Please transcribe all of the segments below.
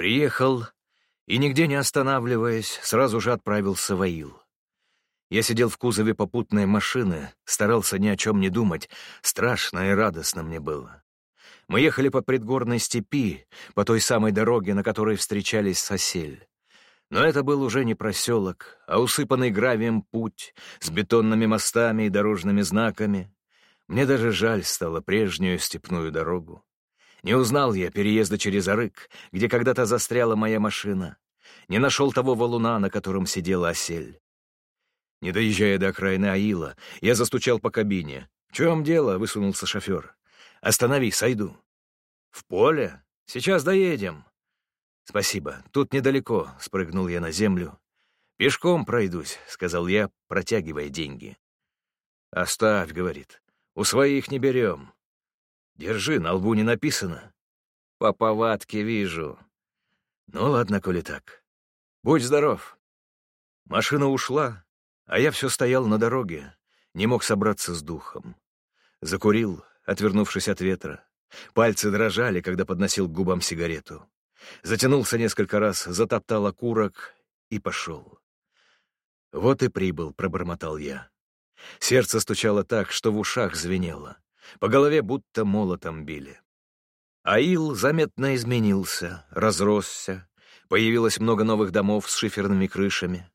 Приехал и, нигде не останавливаясь, сразу же отправился в Аил. Я сидел в кузове попутной машины, старался ни о чем не думать, страшно и радостно мне было. Мы ехали по предгорной степи, по той самой дороге, на которой встречались сосель. Но это был уже не проселок, а усыпанный гравием путь с бетонными мостами и дорожными знаками. Мне даже жаль стало прежнюю степную дорогу. Не узнал я переезда через Арык, где когда-то застряла моя машина. Не нашел того валуна, на котором сидела осель. Не доезжая до окраины Аила, я застучал по кабине. «В чем дело?» — высунулся шофер. Останови, сойду. В поле? Сейчас доедем. Спасибо, тут недалеко, спрыгнул я на землю. Пешком пройдусь, сказал я, протягивая деньги. Оставь, говорит. У своих не берем. Держи, на лбу не написано. По повадке вижу. Ну ладно, коли так. Будь здоров. Машина ушла, а я все стоял на дороге, не мог собраться с духом. Закурил, отвернувшись от ветра. Пальцы дрожали, когда подносил к губам сигарету. Затянулся несколько раз, затоптал окурок и пошел. «Вот и прибыл», — пробормотал я. Сердце стучало так, что в ушах звенело. По голове будто молотом били. Аил заметно изменился, разросся. Появилось много новых домов с шиферными крышами.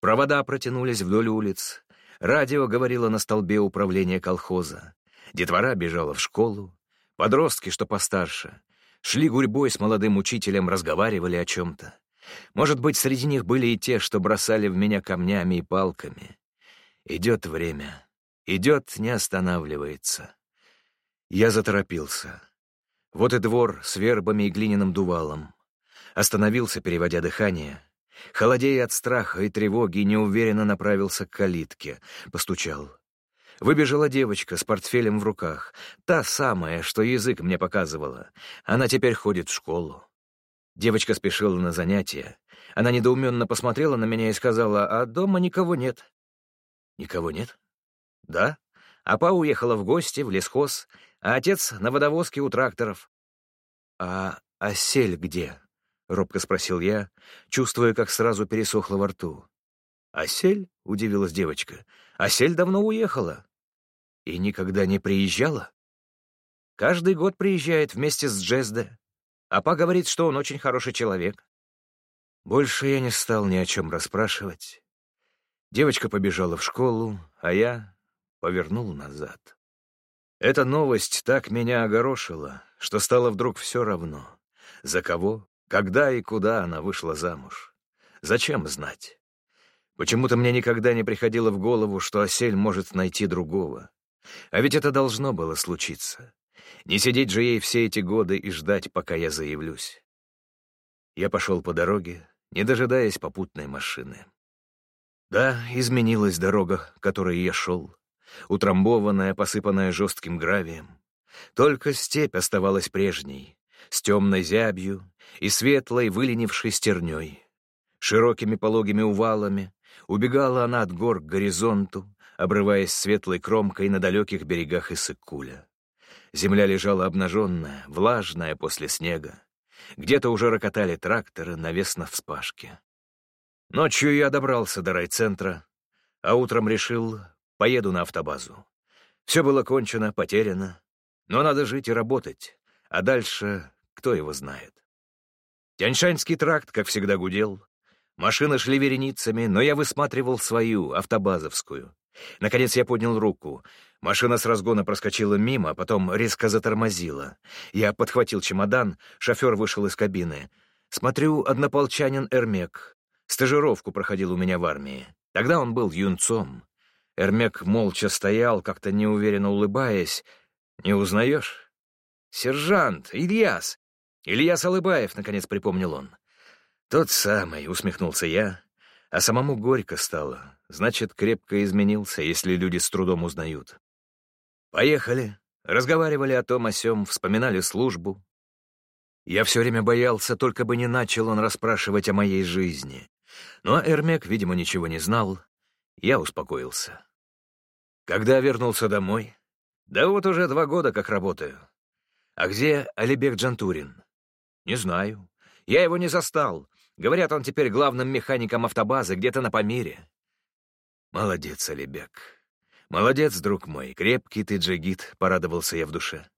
Провода протянулись вдоль улиц. Радио говорило на столбе управления колхоза. Детвора бежала в школу. Подростки, что постарше, шли гурьбой с молодым учителем, разговаривали о чем-то. Может быть, среди них были и те, что бросали в меня камнями и палками. Идет время. Идет, не останавливается. Я заторопился. Вот и двор с вербами и глиняным дувалом. Остановился, переводя дыхание. Холодея от страха и тревоги, неуверенно направился к калитке. Постучал. Выбежала девочка с портфелем в руках. Та самая, что язык мне показывала. Она теперь ходит в школу. Девочка спешила на занятия. Она недоуменно посмотрела на меня и сказала, а дома никого нет. Никого нет? Да. Апа уехала в гости, в лесхоз, а отец на водовозке у тракторов. А осель где? — робко спросил я, чувствуя, как сразу пересохло во рту. «Осель?» — удивилась девочка. «Осель давно уехала. И никогда не приезжала? Каждый год приезжает вместе с Джезде. Апа говорит, что он очень хороший человек. Больше я не стал ни о чем расспрашивать. Девочка побежала в школу, а я повернул назад. Эта новость так меня огорошила, что стало вдруг все равно. За кого, когда и куда она вышла замуж. Зачем знать? Почему-то мне никогда не приходило в голову, что Осель может найти другого. А ведь это должно было случиться. Не сидеть же ей все эти годы и ждать, пока я заявлюсь. Я пошел по дороге, не дожидаясь попутной машины. Да, изменилась дорога, которой я шел, утрамбованная, посыпанная жестким гравием. Только степь оставалась прежней, с темной зябью и светлой, выленившей стерней. Широкими пологими увалами убегала она от гор к горизонту, обрываясь светлой кромкой на далеких берегах Иссык-Куля. Земля лежала обнаженная, влажная после снега. Где-то уже рокотали тракторы, навесно в вспашке. Ночью я добрался до райцентра, а утром решил, поеду на автобазу. Все было кончено, потеряно. Но надо жить и работать, а дальше кто его знает. Тяньшанский тракт, как всегда, гудел. Машины шли вереницами, но я высматривал свою, автобазовскую. Наконец я поднял руку. Машина с разгона проскочила мимо, потом резко затормозила. Я подхватил чемодан, шофер вышел из кабины. Смотрю, однополчанин Эрмек. Стажировку проходил у меня в армии. Тогда он был юнцом. Эрмек молча стоял, как-то неуверенно улыбаясь. «Не узнаешь?» «Сержант! Ильяс!» «Ильяс Алыбаев», — наконец припомнил он. «Тот самый», — усмехнулся я, а самому горько стало. Значит, крепко изменился, если люди с трудом узнают. Поехали. Разговаривали о том о сём, вспоминали службу. Я все время боялся, только бы не начал он расспрашивать о моей жизни. Но Эрмек, видимо, ничего не знал. Я успокоился. Когда вернулся домой? Да вот уже два года как работаю. А где Алибек Джантурин? Не знаю. Я его не застал. Говорят, он теперь главным механиком автобазы где-то на Памире. Молодец, Алибек. Молодец, друг мой, крепкий ты джигит, порадовался я в душе.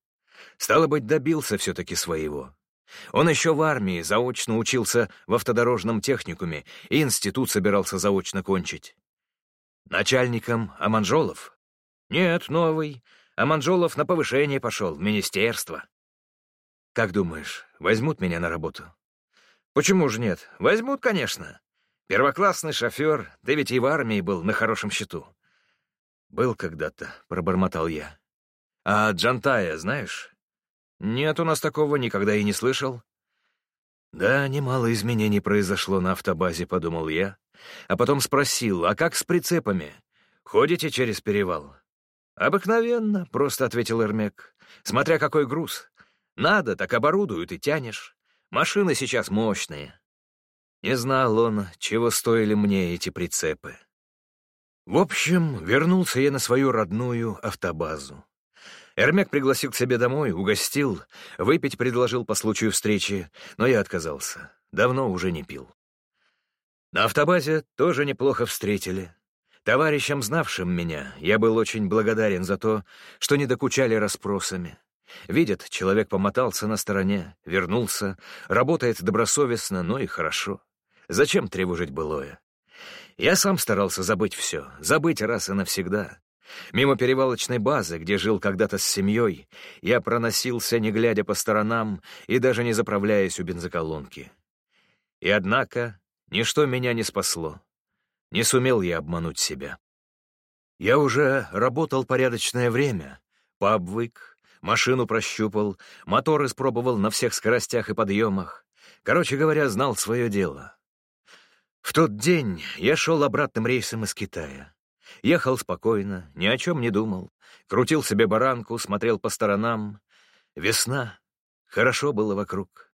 Стало быть, добился все-таки своего. Он еще в армии заочно учился в автодорожном техникуме и институт собирался заочно кончить. Начальником Аманжолов? Нет, новый. Аманжолов на повышение пошел, в министерство. Как думаешь, возьмут меня на работу? Почему же нет? Возьмут, конечно. Первоклассный шофер, да ведь и в армии был на хорошем счету. Был когда-то, пробормотал я. А Джантая знаешь? Нет, у нас такого никогда и не слышал. Да, немало изменений произошло на автобазе, подумал я, а потом спросил, а как с прицепами? Ходите через перевал? Обыкновенно, просто ответил Эрмек, смотря какой груз. Надо, так оборудуют и тянешь. Машины сейчас мощные. Не знал он, чего стоили мне эти прицепы. В общем, вернулся я на свою родную автобазу. Эрмек пригласил к себе домой, угостил, выпить предложил по случаю встречи, но я отказался. Давно уже не пил. На автобазе тоже неплохо встретили. Товарищам, знавшим меня, я был очень благодарен за то, что не докучали расспросами. Видят, человек помотался на стороне, вернулся, работает добросовестно, но и хорошо. Зачем тревожить былое? Я сам старался забыть все, забыть раз и навсегда. Мимо перевалочной базы, где жил когда-то с семьей, я проносился, не глядя по сторонам и даже не заправляясь у бензоколонки. И однако ничто меня не спасло. Не сумел я обмануть себя. Я уже работал порядочное время, пообвык, машину прощупал, мотор испробовал на всех скоростях и подъемах. Короче говоря, знал свое дело. В тот день я шел обратным рейсом из Китая. Ехал спокойно, ни о чем не думал. Крутил себе баранку, смотрел по сторонам. Весна. Хорошо было вокруг.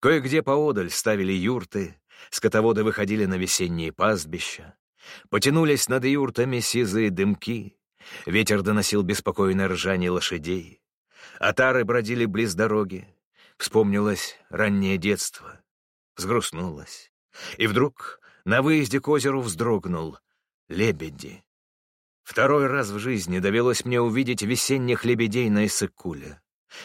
Кое-где поодаль ставили юрты, скотоводы выходили на весенние пастбища. Потянулись над юртами сизые дымки. Ветер доносил беспокойное ржание лошадей. Отары бродили близ дороги. Вспомнилось раннее детство. Сгрустнулось. И вдруг на выезде к озеру вздрогнул — Лебеди. Второй раз в жизни довелось мне увидеть весенних лебедей на Иссыкуле.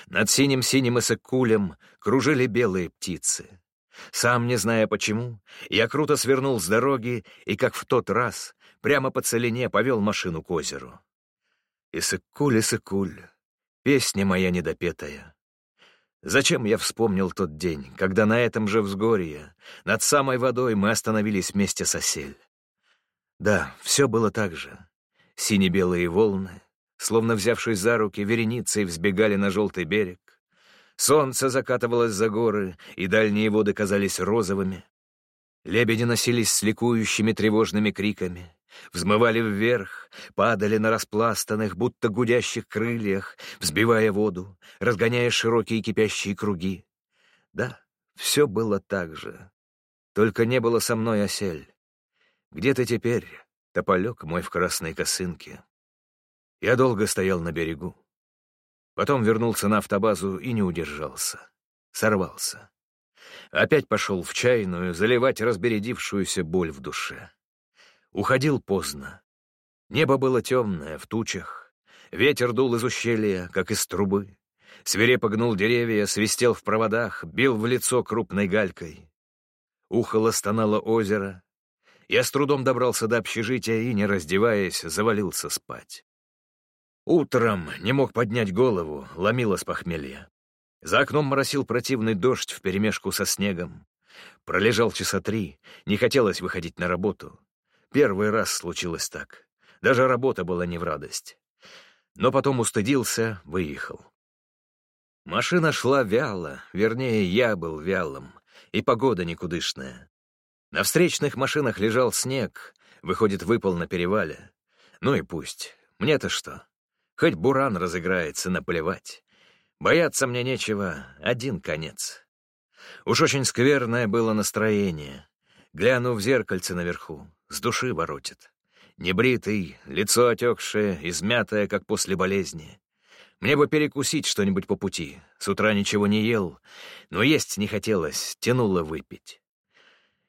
Над синим-синим Иссыкулем кружили белые птицы. Сам не зная почему, я круто свернул с дороги и, как в тот раз, прямо по целине повел машину к озеру. Иссыкуль, Иссыкуль, песня моя недопетая. Зачем я вспомнил тот день, когда на этом же взгорье, над самой водой мы остановились вместе с осель? Да, все было так же. Сине-белые волны, словно взявшись за руки, вереницей взбегали на желтый берег. Солнце закатывалось за горы, и дальние воды казались розовыми. Лебеди носились с ликующими тревожными криками, взмывали вверх, падали на распластанных, будто гудящих крыльях, взбивая воду, разгоняя широкие кипящие круги. Да, все было так же. Только не было со мной осель. Где ты теперь, тополек мой в красной косынке? Я долго стоял на берегу. Потом вернулся на автобазу и не удержался. Сорвался. Опять пошел в чайную заливать разбередившуюся боль в душе. Уходил поздно. Небо было темное, в тучах. Ветер дул из ущелья, как из трубы. Свирепо гнул деревья, свистел в проводах, бил в лицо крупной галькой. Ухало стонало озеро, я с трудом добрался до общежития и, не раздеваясь, завалился спать. Утром не мог поднять голову, ломило с похмелья. За окном моросил противный дождь вперемешку со снегом. Пролежал часа три, не хотелось выходить на работу. Первый раз случилось так. Даже работа была не в радость. Но потом устыдился, выехал. Машина шла вяло, вернее, я был вялым, и погода никудышная. На встречных машинах лежал снег, выходит, выпал на перевале. Ну и пусть. Мне-то что? Хоть буран разыграется, наплевать. Бояться мне нечего, один конец. Уж очень скверное было настроение. Гляну в зеркальце наверху, с души воротит. Небритый, лицо отекшее, измятое, как после болезни. Мне бы перекусить что-нибудь по пути. С утра ничего не ел, но есть не хотелось, тянуло выпить.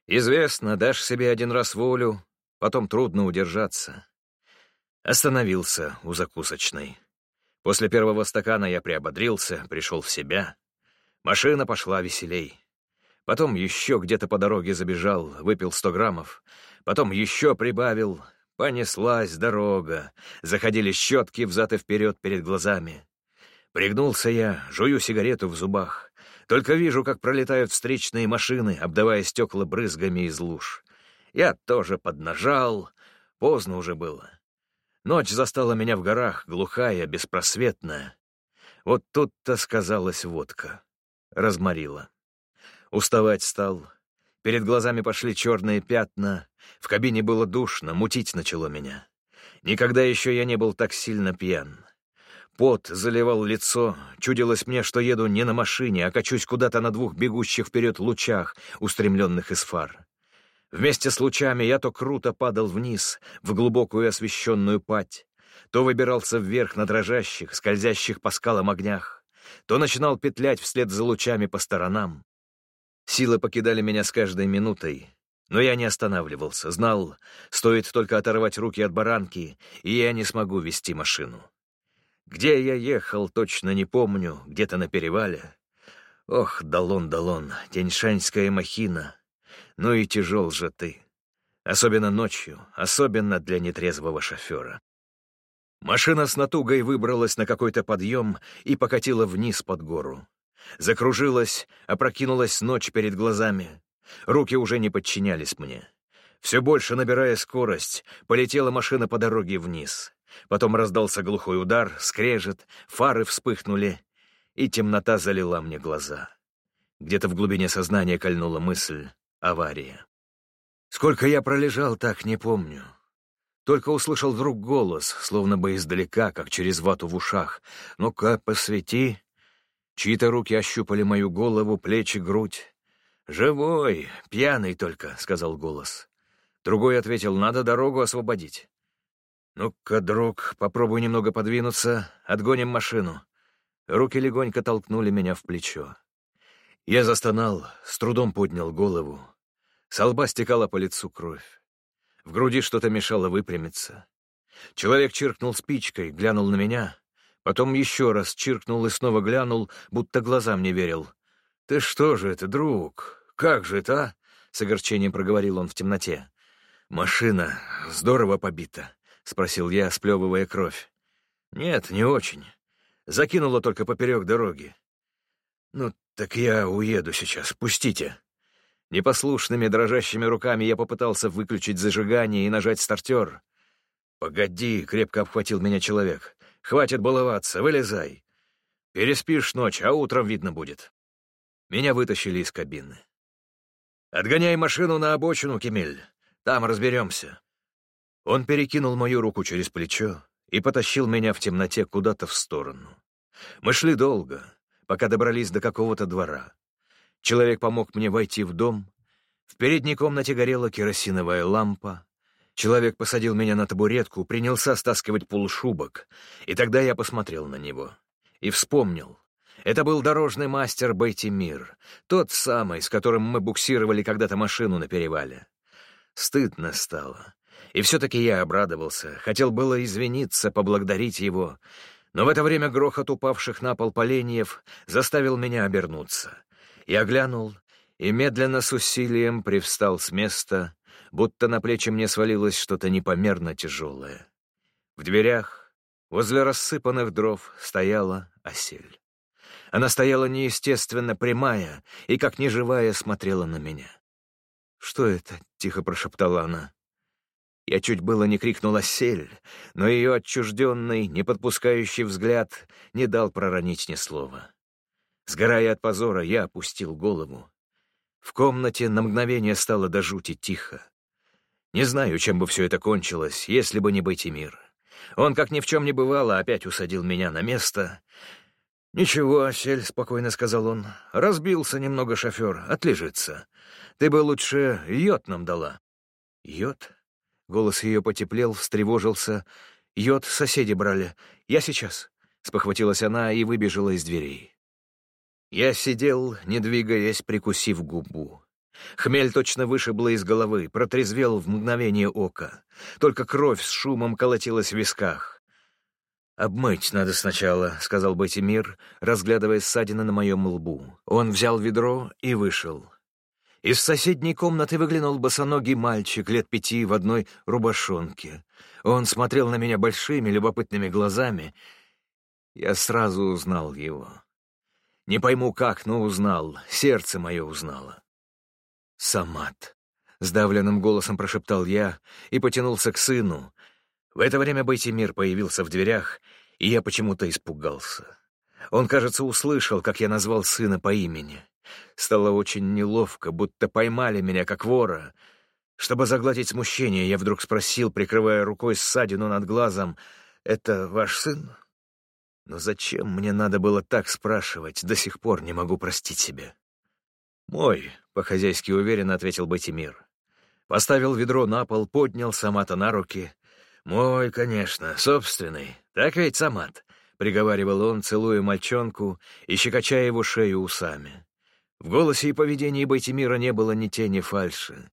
Известно, дашь себе один раз волю, потом трудно удержаться. Остановился у закусочной. После первого стакана я приободрился, пришел в себя. Машина пошла веселей. Потом еще где-то по дороге забежал, выпил сто граммов. Потом еще прибавил, Понеслась дорога, заходили щетки взад и вперед перед глазами. Пригнулся я, жую сигарету в зубах. Только вижу, как пролетают встречные машины, обдавая стекла брызгами из луж. Я тоже поднажал, поздно уже было. Ночь застала меня в горах, глухая, беспросветная. Вот тут-то сказалась водка. Разморила. Уставать стал, Перед глазами пошли черные пятна. В кабине было душно, мутить начало меня. Никогда еще я не был так сильно пьян. Пот заливал лицо, чудилось мне, что еду не на машине, а качусь куда-то на двух бегущих вперед лучах, устремленных из фар. Вместе с лучами я то круто падал вниз, в глубокую освещенную пать, то выбирался вверх на дрожащих, скользящих по скалам огнях, то начинал петлять вслед за лучами по сторонам. Силы покидали меня с каждой минутой, но я не останавливался, знал, стоит только оторвать руки от баранки, и я не смогу вести машину. Где я ехал, точно не помню, где-то на перевале. Ох, Далон, Далон, Теньшанская махина. Ну и тяжел же ты. Особенно ночью, особенно для нетрезвого шофера. Машина с натугой выбралась на какой-то подъем и покатила вниз под гору. Закружилась, опрокинулась ночь перед глазами. Руки уже не подчинялись мне. Все больше набирая скорость, полетела машина по дороге вниз. Потом раздался глухой удар, скрежет, фары вспыхнули, и темнота залила мне глаза. Где-то в глубине сознания кольнула мысль — авария. Сколько я пролежал, так не помню. Только услышал вдруг голос, словно бы издалека, как через вату в ушах. «Ну-ка, посвети». Чьи-то руки ощупали мою голову, плечи, грудь. «Живой, пьяный только», — сказал голос. Другой ответил, «Надо дорогу освободить». «Ну-ка, друг, попробуй немного подвинуться, отгоним машину». Руки легонько толкнули меня в плечо. Я застонал, с трудом поднял голову. С лба стекала по лицу кровь. В груди что-то мешало выпрямиться. Человек чиркнул спичкой, глянул на меня. Потом еще раз чиркнул и снова глянул, будто глазам не верил. «Ты что же это, друг? Как же это, а?» — с огорчением проговорил он в темноте. «Машина здорово побита», — спросил я, сплевывая кровь. «Нет, не очень. Закинула только поперек дороги». «Ну, так я уеду сейчас, пустите». Непослушными дрожащими руками я попытался выключить зажигание и нажать стартер. «Погоди», — крепко обхватил меня человек. Хватит баловаться, вылезай. Переспишь ночь, а утром видно будет. Меня вытащили из кабины. «Отгоняй машину на обочину, Кемель. Там разберемся». Он перекинул мою руку через плечо и потащил меня в темноте куда-то в сторону. Мы шли долго, пока добрались до какого-то двора. Человек помог мне войти в дом. В передней комнате горела керосиновая лампа, Человек посадил меня на табуретку, принялся стаскивать полушубок, и тогда я посмотрел на него. И вспомнил. Это был дорожный мастер Бейтимир, тот самый, с которым мы буксировали когда-то машину на перевале. Стыдно стало. И все-таки я обрадовался, хотел было извиниться, поблагодарить его, но в это время грохот упавших на пол поленьев заставил меня обернуться. Я глянул и медленно с усилием привстал с места, будто на плечи мне свалилось что-то непомерно тяжелое. В дверях, возле рассыпанных дров, стояла осель. Она стояла неестественно прямая и, как неживая, смотрела на меня. «Что это?» — тихо прошептала она. Я чуть было не крикнул «Осель», но ее отчужденный, не подпускающий взгляд не дал проронить ни слова. Сгорая от позора, я опустил голову. В комнате на мгновение стало до жути тихо. Не знаю, чем бы все это кончилось, если бы не быть мир. Он, как ни в чем не бывало, опять усадил меня на место. «Ничего, Осель», — спокойно сказал он, — «разбился немного шофер, отлежится. Ты бы лучше йод нам дала». «Йод?» Голос ее потеплел, встревожился. «Йод соседи брали. Я сейчас». — спохватилась она и выбежала из дверей. Я сидел, не двигаясь, прикусив губу. Хмель точно вышибло из головы, протрезвел в мгновение ока. Только кровь с шумом колотилась в висках. «Обмыть надо сначала», — сказал Батимир, разглядывая ссадины на моем лбу. Он взял ведро и вышел. Из соседней комнаты выглянул босоногий мальчик лет пяти в одной рубашонке. Он смотрел на меня большими любопытными глазами. Я сразу узнал его. Не пойму как, но узнал. Сердце мое узнало. «Самат», — сдавленным голосом прошептал я и потянулся к сыну. В это время Байтимир появился в дверях, и я почему-то испугался. Он, кажется, услышал, как я назвал сына по имени. Стало очень неловко, будто поймали меня как вора. Чтобы загладить смущение, я вдруг спросил, прикрывая рукой ссадину над глазом, «Это ваш сын?» Но зачем мне надо было так спрашивать? До сих пор не могу простить себя. «Мой», — по-хозяйски уверенно ответил Батимир. Поставил ведро на пол, поднял Самата на руки. «Мой, конечно, собственный. Так ведь, Самат?» — приговаривал он, целуя мальчонку и щекочая его шею усами. В голосе и поведении Байтимира не было ни тени фальши.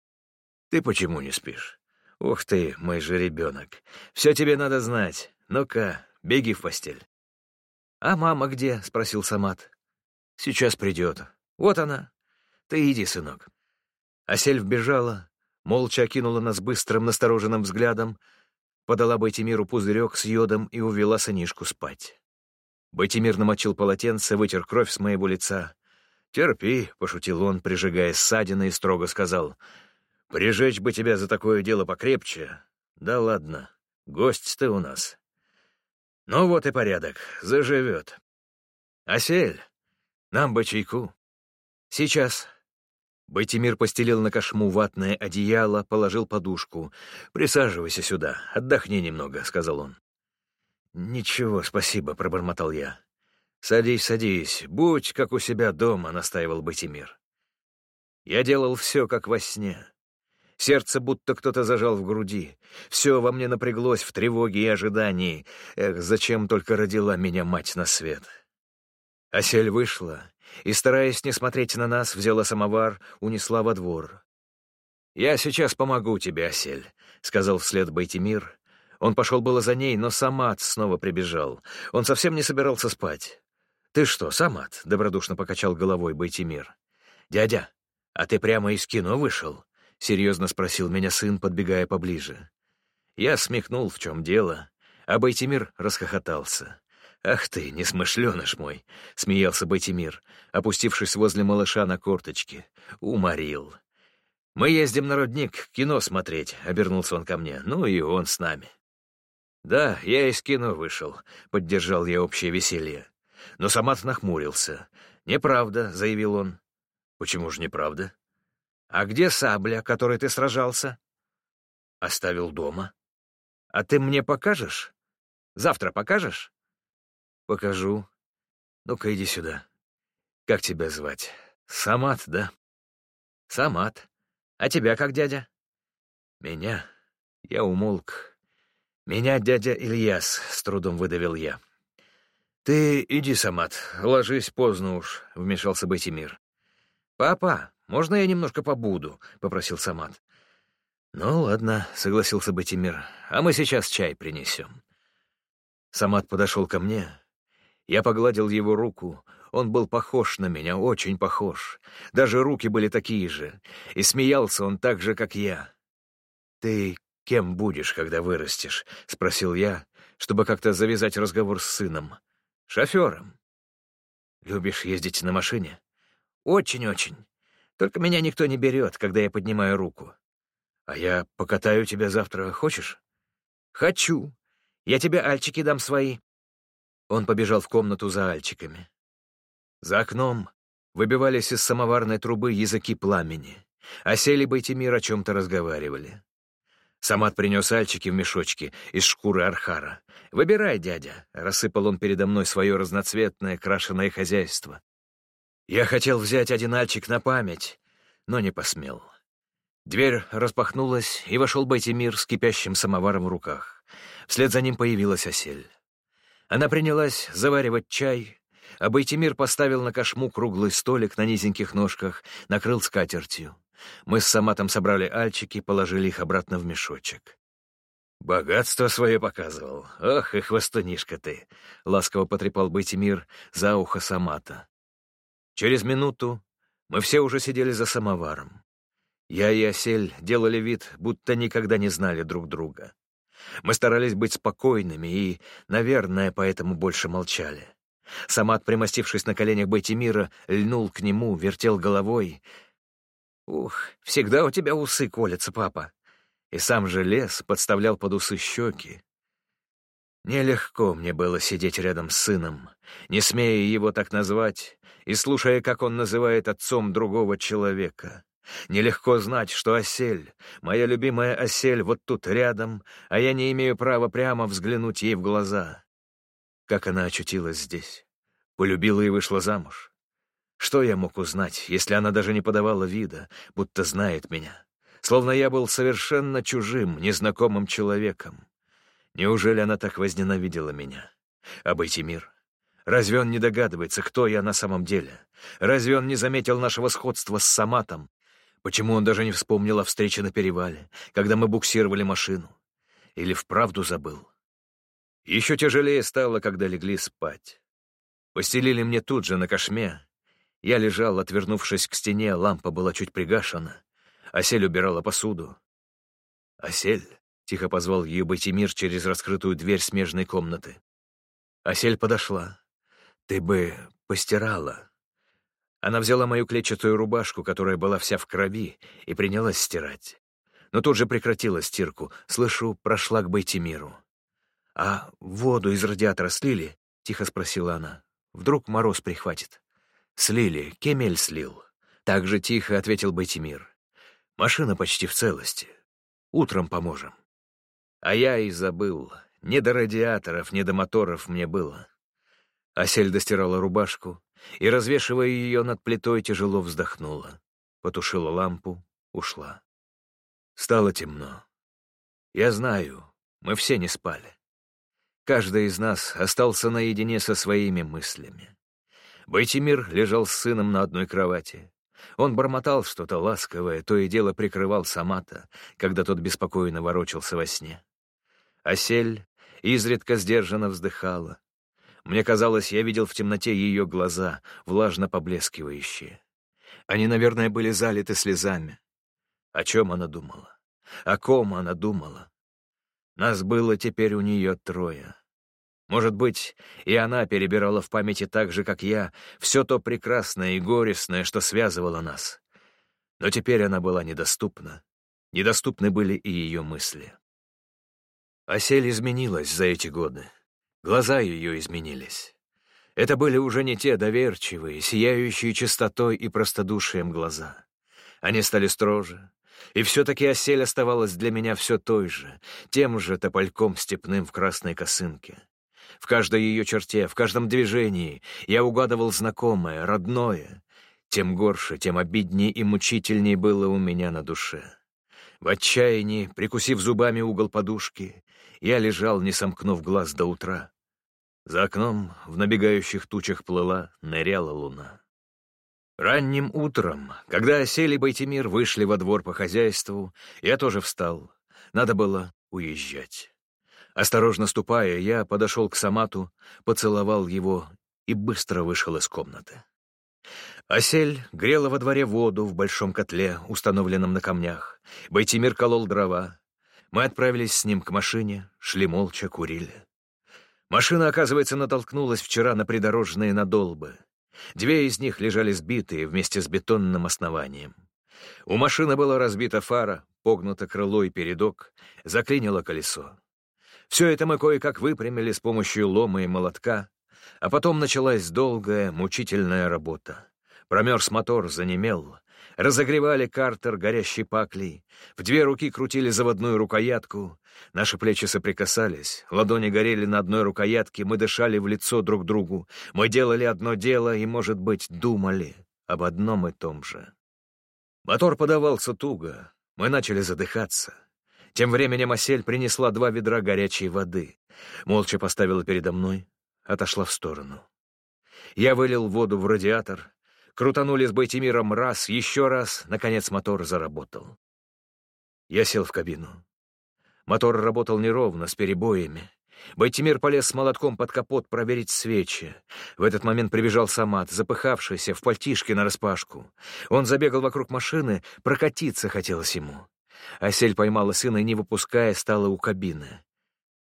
«Ты почему не спишь? Ух ты, мой же ребенок. Все тебе надо знать. Ну-ка, беги в постель». «А мама где?» — спросил Самат. «Сейчас придет. Вот она. Ты иди, сынок». Асель вбежала, молча окинула нас быстрым, настороженным взглядом, подала Байтимиру пузырек с йодом и увела сынишку спать. Байтимир намочил полотенце, вытер кровь с моего лица. «Терпи», — пошутил он, прижигая ссадины, и строго сказал. «Прижечь бы тебя за такое дело покрепче. Да ладно, гость ты у нас. Ну вот и порядок, заживет. Осель, нам бы чайку». «Сейчас». Байтимир постелил на кошму ватное одеяло, положил подушку. «Присаживайся сюда, отдохни немного», — сказал он. «Ничего, спасибо», — пробормотал я. «Садись, садись, будь как у себя дома», — настаивал Байтимир. Я делал все, как во сне. Сердце будто кто-то зажал в груди. Все во мне напряглось в тревоге и ожидании. Эх, зачем только родила меня мать на свет? Осель вышла и, стараясь не смотреть на нас, взяла самовар, унесла во двор. «Я сейчас помогу тебе, Осель», — сказал вслед Байтимир. Он пошел было за ней, но Самат снова прибежал. Он совсем не собирался спать. «Ты что, Самат?» — добродушно покачал головой Байтимир. «Дядя, а ты прямо из кино вышел?» — серьезно спросил меня сын, подбегая поближе. Я смехнул, в чем дело, а Байтимир расхохотался. «Ах ты, несмышленыш мой!» — смеялся Байтимир, опустившись возле малыша на корточки. «Уморил!» «Мы ездим на родник кино смотреть», — обернулся он ко мне. «Ну и он с нами». «Да, я из кино вышел», — поддержал я общее веселье. Но Самат нахмурился. «Неправда», — заявил он. «Почему же неправда?» «А где сабля, которой ты сражался?» «Оставил дома». «А ты мне покажешь? Завтра покажешь?» «Покажу. Ну-ка, иди сюда. Как тебя звать? Самат, да?» «Самат. А тебя как дядя?» «Меня?» Я умолк. «Меня дядя Ильяс», — с трудом выдавил я. «Ты иди, Самат, ложись поздно уж», — вмешался Бетимир. «Папа, можно я немножко побуду?» — попросил Самат. «Ну, ладно», — согласился Бетимир, — «а мы сейчас чай принесем». Самат подошел ко мне, я погладил его руку. Он был похож на меня, очень похож. Даже руки были такие же. И смеялся он так же, как я. «Ты кем будешь, когда вырастешь?» — спросил я, чтобы как-то завязать разговор с сыном. «Шофером». «Любишь ездить на машине?» «Очень-очень. Только меня никто не берет, когда я поднимаю руку. А я покатаю тебя завтра, хочешь?» «Хочу. Я тебе альчики дам свои. Он побежал в комнату за альчиками. За окном выбивались из самоварной трубы языки пламени, а сели Байтимир о чем-то разговаривали. Самат принес альчики в мешочке из шкуры архара. «Выбирай, дядя», — рассыпал он передо мной свое разноцветное крашеное хозяйство. Я хотел взять один альчик на память, но не посмел. Дверь распахнулась, и вошел Байтимир с кипящим самоваром в руках. Вслед за ним появилась осель. Она принялась заваривать чай, а Байтимир поставил на кошму круглый столик на низеньких ножках, накрыл скатертью. Мы с Саматом собрали альчики, положили их обратно в мешочек. «Богатство свое показывал. Ох, и хвостунишка ты!» — ласково потрепал Байтимир за ухо Самата. Через минуту мы все уже сидели за самоваром. Я и Осель делали вид, будто никогда не знали друг друга. Мы старались быть спокойными и, наверное, поэтому больше молчали. Самат, примостившись на коленях Байтимира, льнул к нему, вертел головой. «Ух, всегда у тебя усы колятся, папа!» И сам же лес подставлял под усы щеки. Нелегко мне было сидеть рядом с сыном, не смея его так назвать, и слушая, как он называет отцом другого человека. Нелегко знать, что осель, моя любимая осель, вот тут рядом, а я не имею права прямо взглянуть ей в глаза. Как она очутилась здесь? Полюбила и вышла замуж. Что я мог узнать, если она даже не подавала вида, будто знает меня? Словно я был совершенно чужим, незнакомым человеком. Неужели она так возненавидела меня? Обойти мир? Разве он не догадывается, кто я на самом деле? Разве он не заметил нашего сходства с Саматом? Почему он даже не вспомнил о встрече на перевале, когда мы буксировали машину? Или вправду забыл? Еще тяжелее стало, когда легли спать. Постелили мне тут же на кошме. Я лежал, отвернувшись к стене, лампа была чуть пригашена. Осель убирала посуду. «Осель», — тихо позвал ее Байтимир через раскрытую дверь смежной комнаты. Осель подошла. «Ты бы постирала». Она взяла мою клетчатую рубашку, которая была вся в крови, и принялась стирать. Но тут же прекратила стирку. Слышу, прошла к Байтимиру. «А воду из радиатора слили?» — тихо спросила она. «Вдруг мороз прихватит». «Слили, Кемель слил». Так же тихо ответил Байтимир. «Машина почти в целости. Утром поможем». А я и забыл. Не до радиаторов, не до моторов мне было. Асель достирала рубашку и, развешивая ее над плитой, тяжело вздохнула. Потушила лампу, ушла. Стало темно. Я знаю, мы все не спали. Каждый из нас остался наедине со своими мыслями. Байтимир лежал с сыном на одной кровати. Он бормотал что-то ласковое, то и дело прикрывал Самата, когда тот беспокойно ворочался во сне. Осель изредка сдержанно вздыхала. Мне казалось, я видел в темноте ее глаза, влажно поблескивающие. Они, наверное, были залиты слезами. О чем она думала? О ком она думала? Нас было теперь у нее трое. Может быть, и она перебирала в памяти так же, как я, все то прекрасное и горестное, что связывало нас. Но теперь она была недоступна. Недоступны были и ее мысли. Осель изменилась за эти годы. Глаза ее изменились. Это были уже не те доверчивые, сияющие чистотой и простодушием глаза. Они стали строже, и все-таки осель оставалась для меня все той же, тем же топольком степным в красной косынке. В каждой ее черте, в каждом движении я угадывал знакомое, родное. Тем горше, тем обиднее и мучительнее было у меня на душе. В отчаянии, прикусив зубами угол подушки, я лежал, не сомкнув глаз до утра. За окном в набегающих тучах плыла, ныряла луна. Ранним утром, когда осели Байтимир вышли во двор по хозяйству, я тоже встал. Надо было уезжать. Осторожно ступая, я подошел к Самату, поцеловал его и быстро вышел из комнаты. Осель грела во дворе воду в большом котле, установленном на камнях. Байтимир колол дрова. Мы отправились с ним к машине, шли молча, курили. Машина, оказывается, натолкнулась вчера на придорожные надолбы. Две из них лежали сбитые вместе с бетонным основанием. У машины была разбита фара, погнуто крыло и передок, заклинило колесо. Все это мы кое-как выпрямили с помощью лома и молотка, а потом началась долгая, мучительная работа. Промерз мотор, занемел. Разогревали картер горящей паклей. В две руки крутили заводную рукоятку. Наши плечи соприкасались. Ладони горели на одной рукоятке. Мы дышали в лицо друг другу. Мы делали одно дело и, может быть, думали об одном и том же. Мотор подавался туго. Мы начали задыхаться. Тем временем осель принесла два ведра горячей воды. Молча поставила передо мной. отошла в сторону. Я вылил воду в радиатор, крутанули с Байтимиром раз, еще раз, наконец мотор заработал. Я сел в кабину. Мотор работал неровно, с перебоями. Байтимир полез с молотком под капот проверить свечи. В этот момент прибежал Самат, запыхавшийся, в пальтишке нараспашку. Он забегал вокруг машины, прокатиться хотелось ему. Асель поймала сына не выпуская, стала у кабины.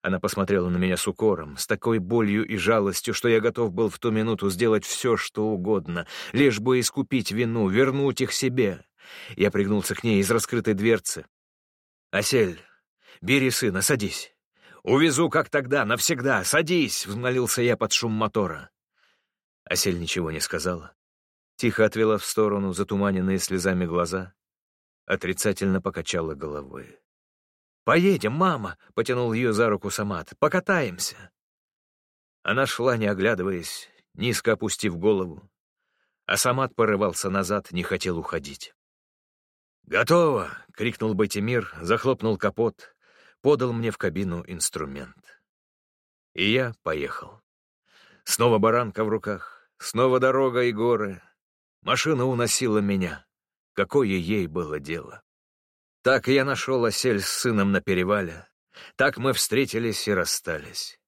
Она посмотрела на меня с укором, с такой болью и жалостью, что я готов был в ту минуту сделать все, что угодно, лишь бы искупить вину, вернуть их себе. Я пригнулся к ней из раскрытой дверцы. «Асель, бери сына, садись». «Увезу, как тогда, навсегда! Садись!» — взмолился я под шум мотора. Асель ничего не сказала. Тихо отвела в сторону затуманенные слезами глаза, отрицательно покачала головой. «Поедем, мама!» — потянул ее за руку Самат. «Покатаемся!» Она шла, не оглядываясь, низко опустив голову, а Самат порывался назад, не хотел уходить. «Готово!» — крикнул Байтимир, захлопнул капот, подал мне в кабину инструмент. И я поехал. Снова баранка в руках, снова дорога и горы. Машина уносила меня. Какое ей было дело? Так я нашел осель с сыном на перевале. Так мы встретились и расстались.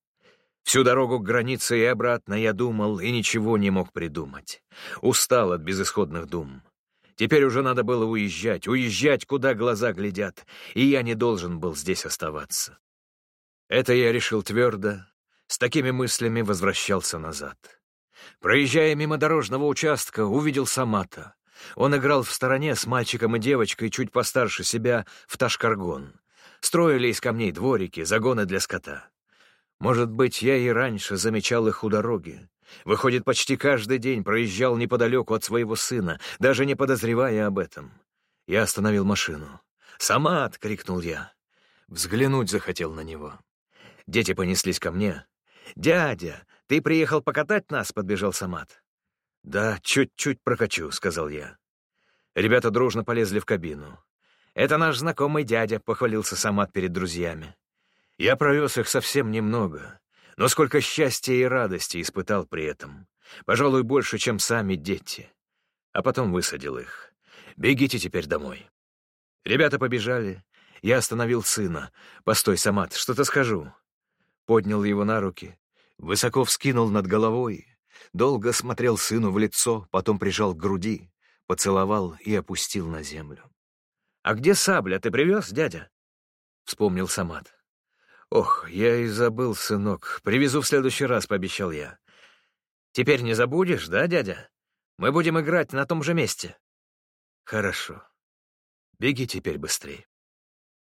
Всю дорогу к границе и обратно я думал и ничего не мог придумать. Устал от безысходных дум. Теперь уже надо было уезжать, уезжать, куда глаза глядят, и я не должен был здесь оставаться. Это я решил твердо, с такими мыслями возвращался назад. Проезжая мимо дорожного участка, увидел Самата. Он играл в стороне с мальчиком и девочкой, чуть постарше себя, в Ташкаргон. Строили из камней дворики, загоны для скота. Может быть, я и раньше замечал их у дороги, Выходит, почти каждый день проезжал неподалеку от своего сына, даже не подозревая об этом. Я остановил машину. «Самат!» — крикнул я. Взглянуть захотел на него. Дети понеслись ко мне. «Дядя, ты приехал покатать нас?» — подбежал Самат. «Да, чуть-чуть прокачу», — сказал я. Ребята дружно полезли в кабину. «Это наш знакомый дядя», — похвалился Самат перед друзьями. Я провез их совсем немного. Но сколько счастья и радости испытал при этом. Пожалуй, больше, чем сами дети. А потом высадил их. «Бегите теперь домой». Ребята побежали. Я остановил сына. «Постой, Самат, что-то скажу». Поднял его на руки, высоко вскинул над головой, долго смотрел сыну в лицо, потом прижал к груди, поцеловал и опустил на землю. «А где сабля? Ты привез, дядя?» — вспомнил Самат. «Ох, я и забыл, сынок. Привезу в следующий раз», — пообещал я. «Теперь не забудешь, да, дядя? Мы будем играть на том же месте». «Хорошо. Беги теперь быстрей».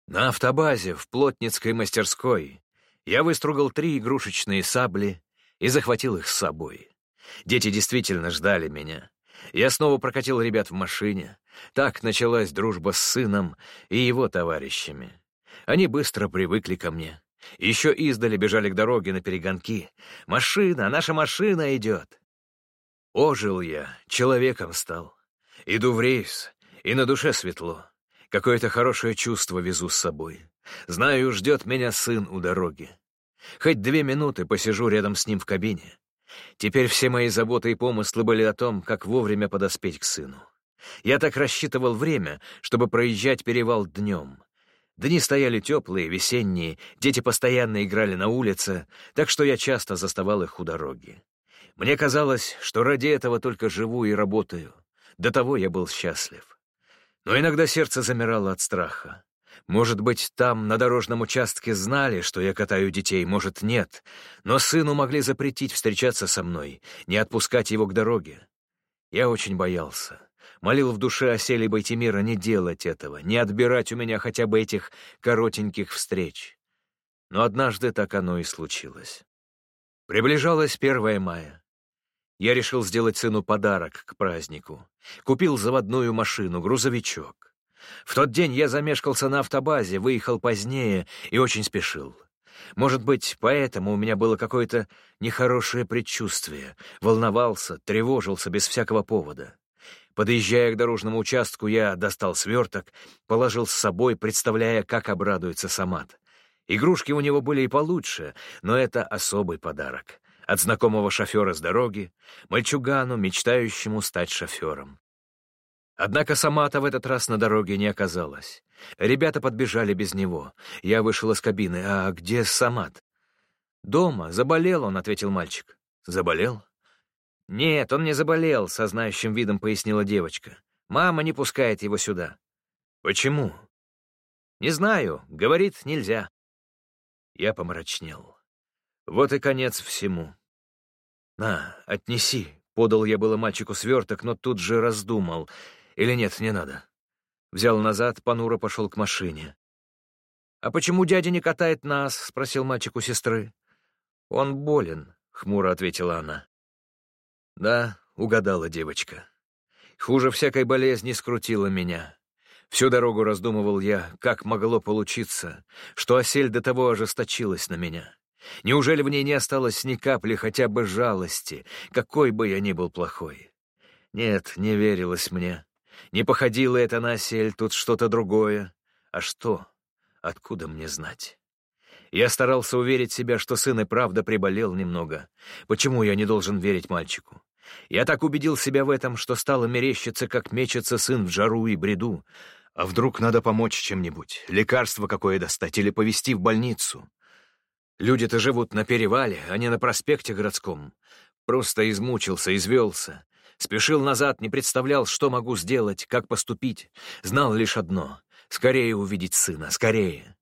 На автобазе в плотницкой мастерской я выстругал три игрушечные сабли и захватил их с собой. Дети действительно ждали меня. Я снова прокатил ребят в машине. Так началась дружба с сыном и его товарищами. Они быстро привыкли ко мне. Еще издали бежали к дороге на перегонки. «Машина! Наша машина идет!» Ожил я, человеком стал. Иду в рейс, и на душе светло. Какое-то хорошее чувство везу с собой. Знаю, ждет меня сын у дороги. Хоть две минуты посижу рядом с ним в кабине. Теперь все мои заботы и помыслы были о том, как вовремя подоспеть к сыну. Я так рассчитывал время, чтобы проезжать перевал днем, Дни стояли теплые, весенние, дети постоянно играли на улице, так что я часто заставал их у дороги. Мне казалось, что ради этого только живу и работаю. До того я был счастлив. Но иногда сердце замирало от страха. Может быть, там, на дорожном участке, знали, что я катаю детей, может, нет, но сыну могли запретить встречаться со мной, не отпускать его к дороге. Я очень боялся. Молил в душе о селе Байтимира не делать этого, не отбирать у меня хотя бы этих коротеньких встреч. Но однажды так оно и случилось. Приближалось 1 мая. Я решил сделать сыну подарок к празднику. Купил заводную машину, грузовичок. В тот день я замешкался на автобазе, выехал позднее и очень спешил. Может быть, поэтому у меня было какое-то нехорошее предчувствие. Волновался, тревожился без всякого повода. Подъезжая к дорожному участку, я достал сверток, положил с собой, представляя, как обрадуется Самат. Игрушки у него были и получше, но это особый подарок. От знакомого шофера с дороги, мальчугану, мечтающему стать шофером. Однако Самата в этот раз на дороге не оказалось. Ребята подбежали без него. Я вышел из кабины. «А где Самат?» «Дома. Заболел он», — ответил мальчик. «Заболел?» «Нет, он не заболел», — со знающим видом пояснила девочка. «Мама не пускает его сюда». «Почему?» «Не знаю. Говорит, нельзя». Я помрачнел. Вот и конец всему. «На, отнеси», — подал я было мальчику сверток, но тут же раздумал. «Или нет, не надо». Взял назад, понуро пошел к машине. «А почему дядя не катает нас?» — спросил мальчик у сестры. «Он болен», — хмуро ответила она. «Да», — угадала девочка. «Хуже всякой болезни скрутила меня. Всю дорогу раздумывал я, как могло получиться, что осель до того ожесточилась на меня. Неужели в ней не осталось ни капли хотя бы жалости, какой бы я ни был плохой? Нет, не верилось мне. Не походило это на осель, тут что-то другое. А что? Откуда мне знать? Я старался уверить себя, что сын и правда приболел немного. Почему я не должен верить мальчику? Я так убедил себя в этом, что стало мерещиться, как мечется сын в жару и бреду. А вдруг надо помочь чем-нибудь, лекарство какое достать или повезти в больницу? Люди-то живут на перевале, а не на проспекте городском. Просто измучился, извелся. Спешил назад, не представлял, что могу сделать, как поступить. Знал лишь одно — скорее увидеть сына, скорее.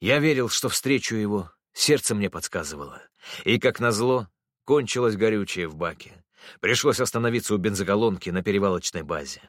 Я верил, что встречу его, сердце мне подсказывало. И, как назло, кончилось горючее в баке. Пришлось остановиться у бензоколонки на перевалочной базе.